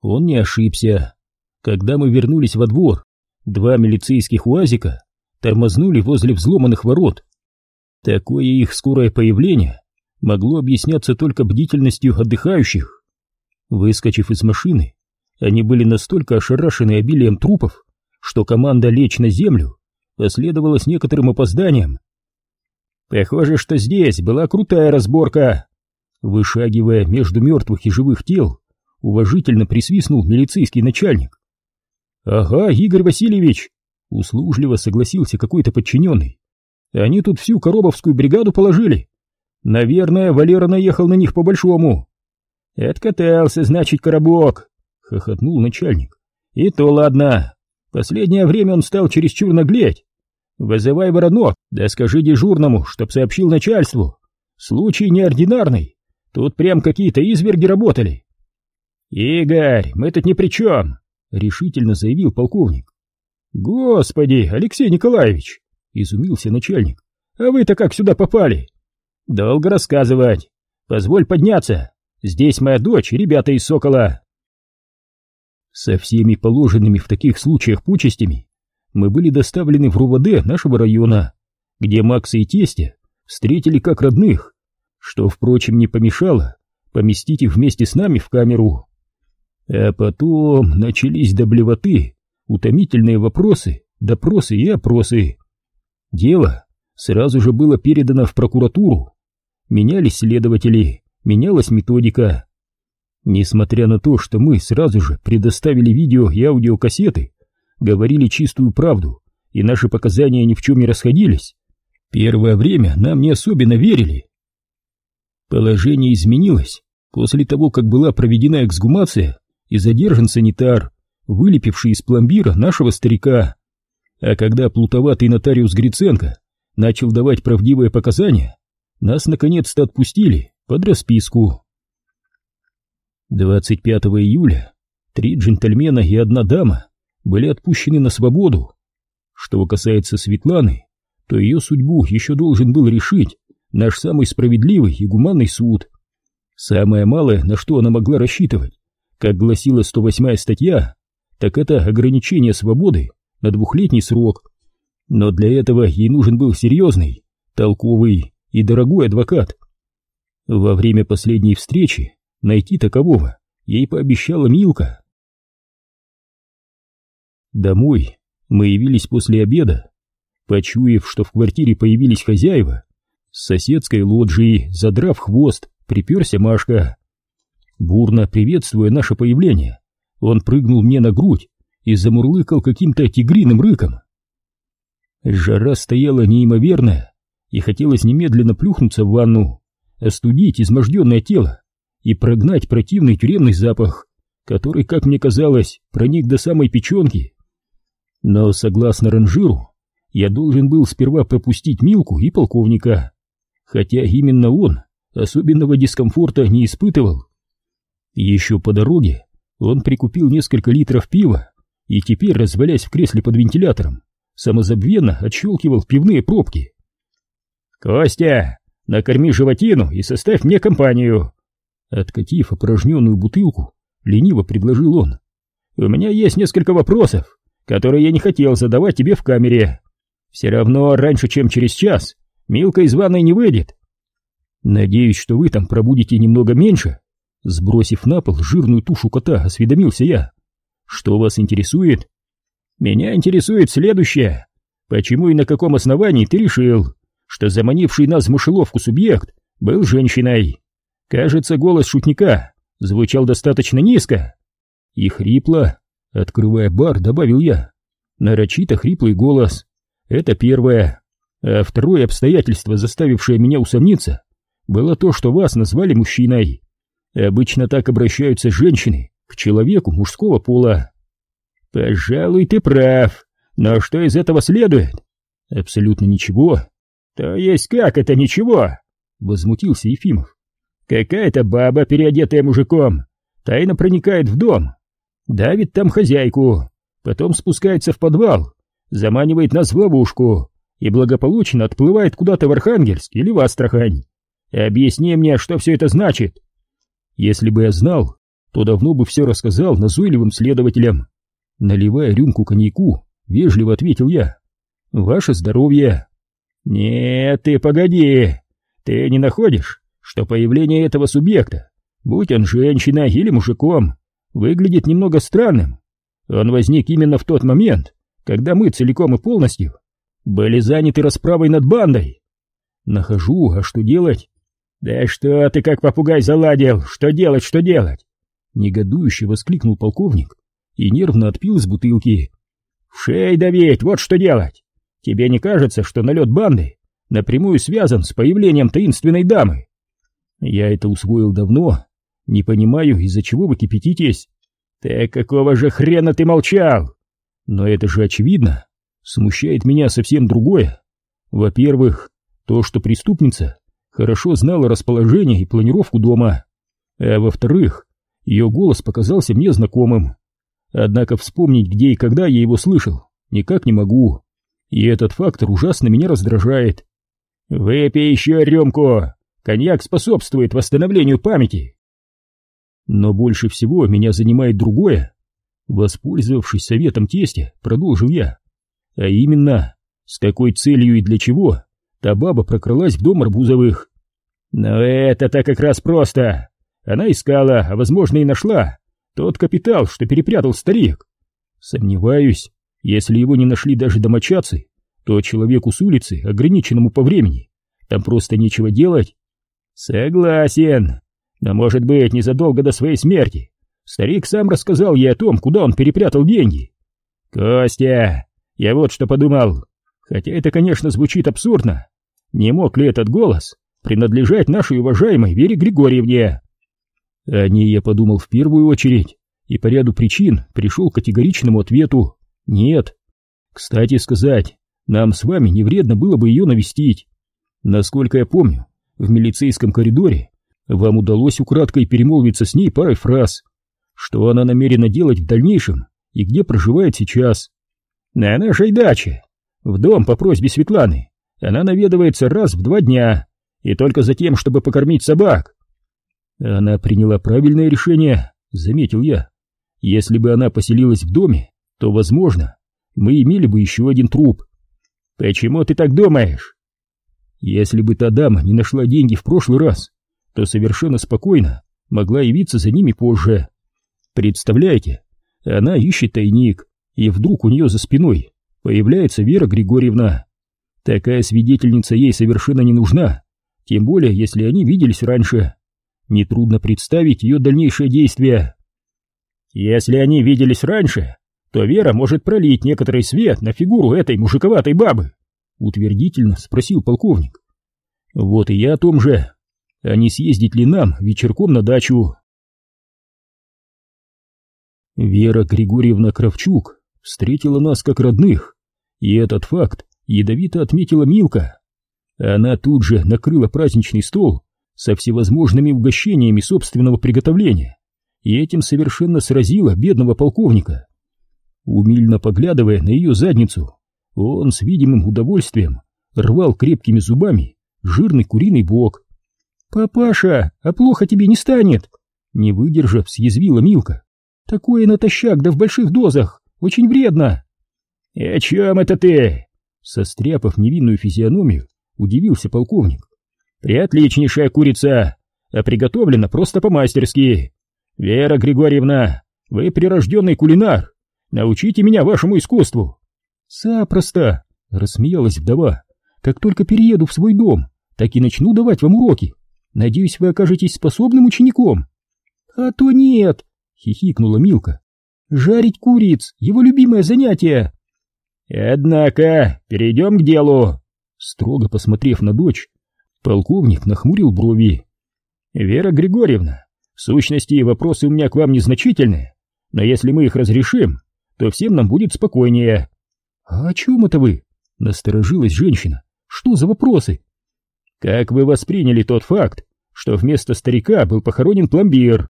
Он не ошибся. Когда мы вернулись во двор, два милицейских УАЗика тормознули возле взломанных ворот. Такое их скорое появление могло объясняться только бдительностью отдыхающих. Выскочив из машины, они были настолько ошарашены обилием трупов, что команда лечь на землю последовала с некоторым опозданием. Похоже, что здесь была крутая разборка. Вышагивая между мертвых и живых тел, уважительно присвистнул милицейский начальник. «Ага, Игорь Васильевич!» — услужливо согласился какой-то подчиненный. «Они тут всю коробовскую бригаду положили. Наверное, Валера наехал на них по-большому». «Откатался, значит, коробок!» — хохотнул начальник. «И то ладно. Последнее время он стал чересчур наглеть. Вызывай воронок, да скажи дежурному, чтоб сообщил начальству. Случай неординарный. Тут прям какие-то изверги работали. Игорь, мы тут ни при чем, решительно заявил полковник. Господи, Алексей Николаевич, изумился начальник. А вы-то как сюда попали? Долго рассказывать. Позволь подняться. Здесь моя дочь и ребята из Сокола. Со всеми положенными в таких случаях почестями мы были доставлены в РУВД нашего района, где Макса и тестя встретили как родных, что, впрочем, не помешало поместить их вместе с нами в камеру. А потом начались до блевоты, утомительные вопросы, допросы и опросы. Дело сразу же было передано в прокуратуру. Менялись следователи, менялась методика. Несмотря на то, что мы сразу же предоставили видео и аудиокассеты, говорили чистую правду, и наши показания ни в чем не расходились. Первое время нам не особенно верили. Положение изменилось после того, как была проведена эксгумация и задержан санитар, вылепивший из пломбира нашего старика. А когда плутоватый нотариус Гриценко начал давать правдивые показания, нас наконец-то отпустили под расписку. 25 июля три джентльмена и одна дама были отпущены на свободу. Что касается Светланы, то ее судьбу еще должен был решить наш самый справедливый и гуманный суд. Самое малое, на что она могла рассчитывать, как гласила 108-я статья, так это ограничение свободы на двухлетний срок. Но для этого ей нужен был серьезный, толковый и дорогой адвокат. Во время последней встречи найти такового ей пообещала Милка. Домой мы явились после обеда. Почуяв, что в квартире появились хозяева, с соседской лоджии, задрав хвост, приперся Машка. Бурно приветствуя наше появление, он прыгнул мне на грудь и замурлыкал каким-то тигриным рыком. Жара стояла неимоверная, и хотелось немедленно плюхнуться в ванну, остудить изможденное тело и прогнать противный тюремный запах, который, как мне казалось, проник до самой печенки. Но, согласно ранжиру, я должен был сперва пропустить Милку и полковника, хотя именно он особенного дискомфорта не испытывал. Еще по дороге он прикупил несколько литров пива и теперь, развалясь в кресле под вентилятором, самозабвенно отщелкивал пивные пробки. «Костя, накорми животину и составь мне компанию!» Откатив опорожненную бутылку, лениво предложил он. «У меня есть несколько вопросов который я не хотел задавать тебе в камере. Все равно раньше, чем через час, Милка из ванной не выйдет. Надеюсь, что вы там пробудете немного меньше. Сбросив на пол жирную тушу кота, осведомился я. Что вас интересует? Меня интересует следующее. Почему и на каком основании ты решил, что заманивший нас в мышеловку субъект был женщиной? Кажется, голос шутника звучал достаточно низко и хрипло, Открывая бар, добавил я. Нарочито хриплый голос. Это первое. А второе обстоятельство, заставившее меня усомниться, было то, что вас назвали мужчиной. Обычно так обращаются женщины к человеку мужского пола. Пожалуй, ты прав. Но что из этого следует? Абсолютно ничего. То есть как это ничего? Возмутился Ефимов. Какая-то баба, переодетая мужиком, тайно проникает в дом, давит там хозяйку, потом спускается в подвал, заманивает нас в ловушку и благополучно отплывает куда-то в Архангельск или в Астрахань. Объясни мне, что все это значит. Если бы я знал, то давно бы все рассказал назойливым следователям. Наливая рюмку коньяку, вежливо ответил я. «Ваше здоровье!» «Нет, ты погоди! Ты не находишь, что появление этого субъекта, будь он женщина или мужиком, выглядит немного странным? Он возник именно в тот момент, когда мы целиком и полностью были заняты расправой над бандой. Нахожу, а что делать? Да что ты как попугай заладил, что делать, что делать? Негодующе воскликнул полковник и нервно отпил из бутылки. В шей давить, вот что делать. Тебе не кажется, что налет банды напрямую связан с появлением таинственной дамы? Я это усвоил давно. Не понимаю, из-за чего вы кипятитесь. Так какого же хрена ты молчал? Но это же очевидно. Смущает меня совсем другое. Во-первых, то, что преступница хорошо знала расположение и планировку дома. А во-вторых, ее голос показался мне знакомым. Однако вспомнить, где и когда я его слышал, никак не могу. И этот фактор ужасно меня раздражает. Выпей еще рюмку. Коньяк способствует восстановлению памяти. Но больше всего меня занимает другое. Воспользовавшись советом тестя, продолжил я. А именно, с какой целью и для чего та баба прокралась в дом Арбузовых. Но это-то как раз просто. Она искала, а возможно и нашла, тот капитал, что перепрятал старик. Сомневаюсь, если его не нашли даже домочадцы, то человеку с улицы, ограниченному по времени, там просто нечего делать. Согласен. Но, может быть, незадолго до своей смерти старик сам рассказал ей о том, куда он перепрятал деньги. Костя, я вот что подумал. Хотя это, конечно, звучит абсурдно. Не мог ли этот голос принадлежать нашей уважаемой Вере Григорьевне? О ней я подумал в первую очередь, и по ряду причин пришел к категоричному ответу «нет». Кстати сказать, нам с вами не вредно было бы ее навестить. Насколько я помню, в милицейском коридоре вам удалось украдкой перемолвиться с ней парой фраз. Что она намерена делать в дальнейшем и где проживает сейчас? На нашей даче. В дом по просьбе Светланы. Она наведывается раз в два дня, и только за тем, чтобы покормить собак. Она приняла правильное решение, заметил я. Если бы она поселилась в доме, то, возможно, мы имели бы еще один труп. Почему ты так думаешь? Если бы та дама не нашла деньги в прошлый раз, то совершенно спокойно могла явиться за ними позже. Представляете, она ищет тайник, и вдруг у нее за спиной появляется Вера Григорьевна. Такая свидетельница ей совершенно не нужна, тем более, если они виделись раньше. Нетрудно представить ее дальнейшие действия. Если они виделись раньше, то Вера может пролить некоторый свет на фигуру этой мужиковатой бабы, утвердительно спросил полковник. Вот и я о том же. А не съездить ли нам вечерком на дачу? Вера Григорьевна Кравчук встретила нас как родных, и этот факт ядовито отметила Милка. Она тут же накрыла праздничный стол со всевозможными угощениями собственного приготовления, и этим совершенно сразила бедного полковника. Умильно поглядывая на ее задницу, он с видимым удовольствием рвал крепкими зубами жирный куриный бок. «Папаша, а плохо тебе не станет!» Не выдержав, съязвила Милка. «Такое натощак, да в больших дозах, очень вредно!» «И о чем это ты?» Состряпав невинную физиономию, удивился полковник. «Приотличнейшая курица, а приготовлена просто по-мастерски. Вера Григорьевна, вы прирожденный кулинар, научите меня вашему искусству». «Запросто!» — рассмеялась вдова. «Как только перееду в свой дом, так и начну давать вам уроки. Надеюсь, вы окажетесь способным учеником». «А то нет!» — хихикнула Милка. «Жарить куриц — его любимое занятие!» «Однако, перейдем к делу!» Строго посмотрев на дочь, Полковник нахмурил брови. «Вера Григорьевна, в сущности вопросы у меня к вам незначительные, но если мы их разрешим, то всем нам будет спокойнее». «А о чем это вы?» — насторожилась женщина. «Что за вопросы?» «Как вы восприняли тот факт, что вместо старика был похоронен пломбир?»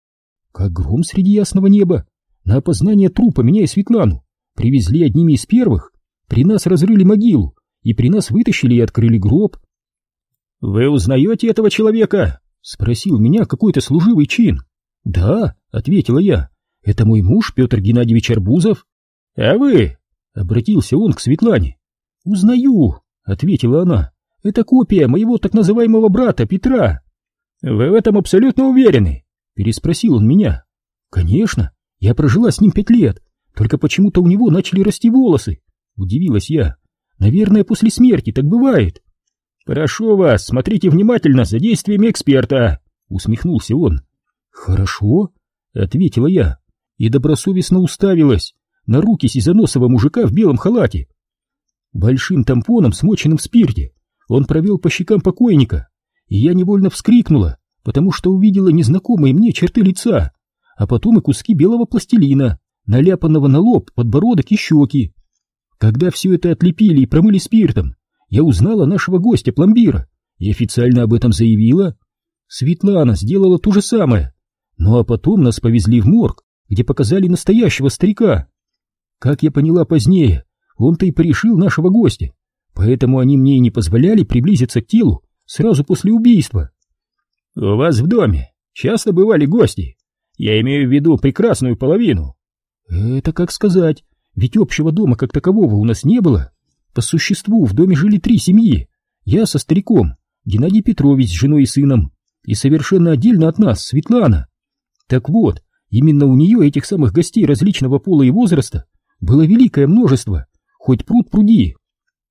«Как гром среди ясного неба. На опознание трупа меня и Светлану привезли одними из первых, при нас разрыли могилу, и при нас вытащили и открыли гроб. «Вы узнаете этого человека?» — спросил меня какой-то служивый чин. Да, ответила я, это мой муж Петр Геннадьевич Арбузов. А вы? Обратился он к Светлане. Узнаю, ответила она. Это копия моего так называемого брата Петра. Вы в этом абсолютно уверены? Переспросил он меня. Конечно, я прожила с ним пять лет, только почему-то у него начали расти волосы. Удивилась я. Наверное, после смерти так бывает. Прошу вас, смотрите внимательно за действиями эксперта, усмехнулся он. Хорошо, ответила я и добросовестно уставилась на руки сизоносого мужика в белом халате. Большим тампоном, смоченным в спирте, он провел по щекам покойника, и я невольно вскрикнула, потому что увидела незнакомые мне черты лица, а потом и куски белого пластилина, наляпанного на лоб, подбородок и щеки. Когда все это отлепили и промыли спиртом, я узнала нашего гостя пломбира и официально об этом заявила. Светлана сделала то же самое. Ну а потом нас повезли в морг, где показали настоящего старика. Как я поняла позднее, он-то и порешил нашего гостя, поэтому они мне и не позволяли приблизиться к телу сразу после убийства. У вас в доме часто бывали гости? Я имею в виду прекрасную половину. Это как сказать, ведь общего дома как такового у нас не было. По существу в доме жили три семьи. Я со стариком, Геннадий Петрович с женой и сыном, и совершенно отдельно от нас Светлана. Так вот, именно у нее этих самых гостей различного пола и возраста было великое множество, хоть пруд пруди.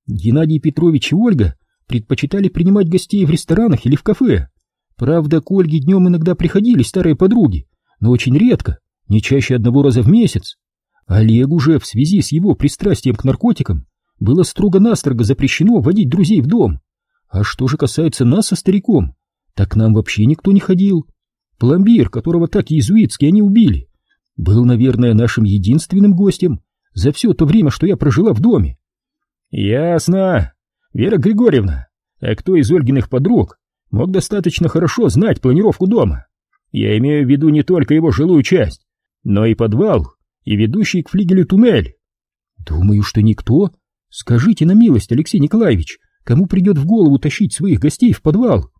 Геннадий Петрович и Ольга предпочитали принимать гостей в ресторанах или в кафе. Правда, к Ольге днем иногда приходили старые подруги, но очень редко, не чаще одного раза в месяц. Олегу же в связи с его пристрастием к наркотикам было строго-настрого запрещено водить друзей в дом. А что же касается нас со стариком, так к нам вообще никто не ходил. Пломбир, которого так иезуитски они убили, был, наверное, нашим единственным гостем за все то время, что я прожила в доме. Ясно. Вера Григорьевна, а кто из Ольгиных подруг мог достаточно хорошо знать планировку дома? Я имею в виду не только его жилую часть, но и подвал, и ведущий к флигелю туннель. Думаю, что никто. Скажите на милость, Алексей Николаевич, кому придет в голову тащить своих гостей в подвал?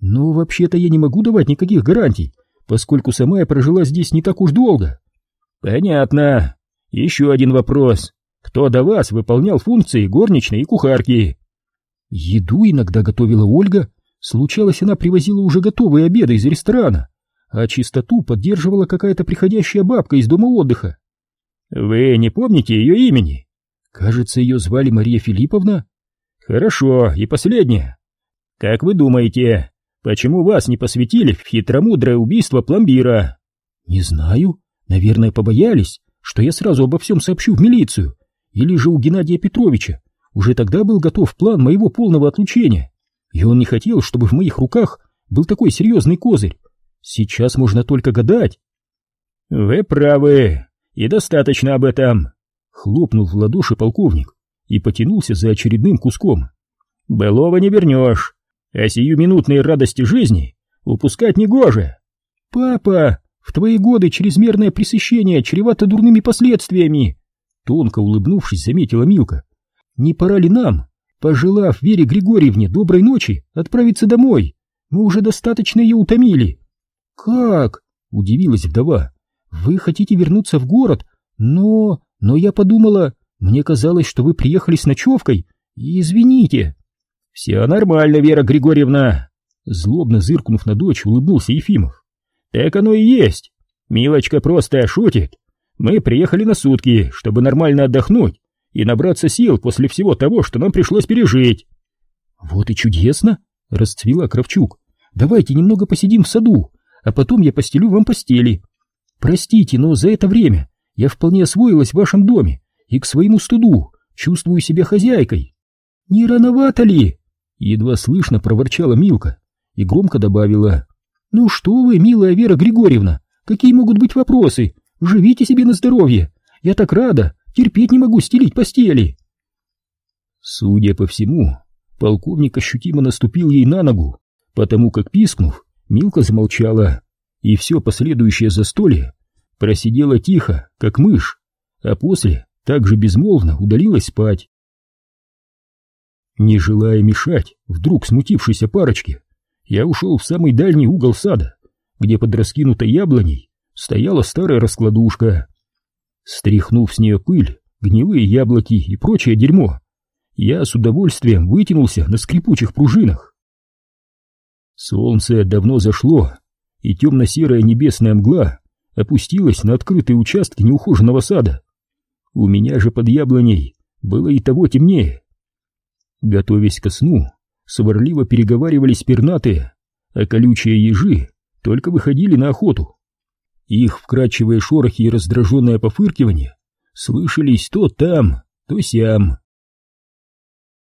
Но вообще-то я не могу давать никаких гарантий, поскольку сама я прожила здесь не так уж долго. Понятно. Еще один вопрос. Кто до вас выполнял функции горничной и кухарки? Еду иногда готовила Ольга. Случалось, она привозила уже готовые обеды из ресторана а чистоту поддерживала какая-то приходящая бабка из дома отдыха. Вы не помните ее имени? Кажется, ее звали Мария Филипповна. Хорошо, и последнее. Как вы думаете, почему вас не посвятили в хитромудрое убийство пломбира? Не знаю, наверное, побоялись, что я сразу обо всем сообщу в милицию, или же у Геннадия Петровича уже тогда был готов план моего полного отлучения, и он не хотел, чтобы в моих руках был такой серьезный козырь, Сейчас можно только гадать. Вы правы, и достаточно об этом. Хлопнул в ладоши полковник и потянулся за очередным куском. Былого не вернешь, а сиюминутные радости жизни упускать негоже. Папа, в твои годы чрезмерное пресыщение чревато дурными последствиями. Тонко улыбнувшись, заметила Милка. Не пора ли нам, пожелав Вере Григорьевне доброй ночи, отправиться домой? Мы уже достаточно ее утомили. «Как?» — удивилась вдова. «Вы хотите вернуться в город, но... но я подумала, мне казалось, что вы приехали с ночевкой, извините». «Все нормально, Вера Григорьевна!» Злобно зыркнув на дочь, улыбнулся Ефимов. «Так оно и есть. Милочка просто шутит. Мы приехали на сутки, чтобы нормально отдохнуть и набраться сил после всего того, что нам пришлось пережить». «Вот и чудесно!» — расцвела Кравчук. «Давайте немного посидим в саду, а потом я постелю вам постели. Простите, но за это время я вполне освоилась в вашем доме и к своему студу чувствую себя хозяйкой. Не рановато ли? Едва слышно проворчала Милка и громко добавила. Ну что вы, милая Вера Григорьевна, какие могут быть вопросы? Живите себе на здоровье. Я так рада, терпеть не могу стелить постели. Судя по всему, полковник ощутимо наступил ей на ногу, потому как, пискнув, Милка замолчала, и все последующее застолье просидела тихо, как мышь, а после также безмолвно удалилась спать. Не желая мешать вдруг смутившейся парочке, я ушел в самый дальний угол сада, где под раскинутой яблоней стояла старая раскладушка. Стряхнув с нее пыль, гнилые яблоки и прочее дерьмо, я с удовольствием вытянулся на скрипучих пружинах. Солнце давно зашло, и темно-серая небесная мгла опустилась на открытые участки неухоженного сада. У меня же под яблоней было и того темнее. Готовясь ко сну, сварливо переговаривались пернатые, а колючие ежи только выходили на охоту. Их вкрадчивые шорохи и раздраженное пофыркивание слышались то там, то сям.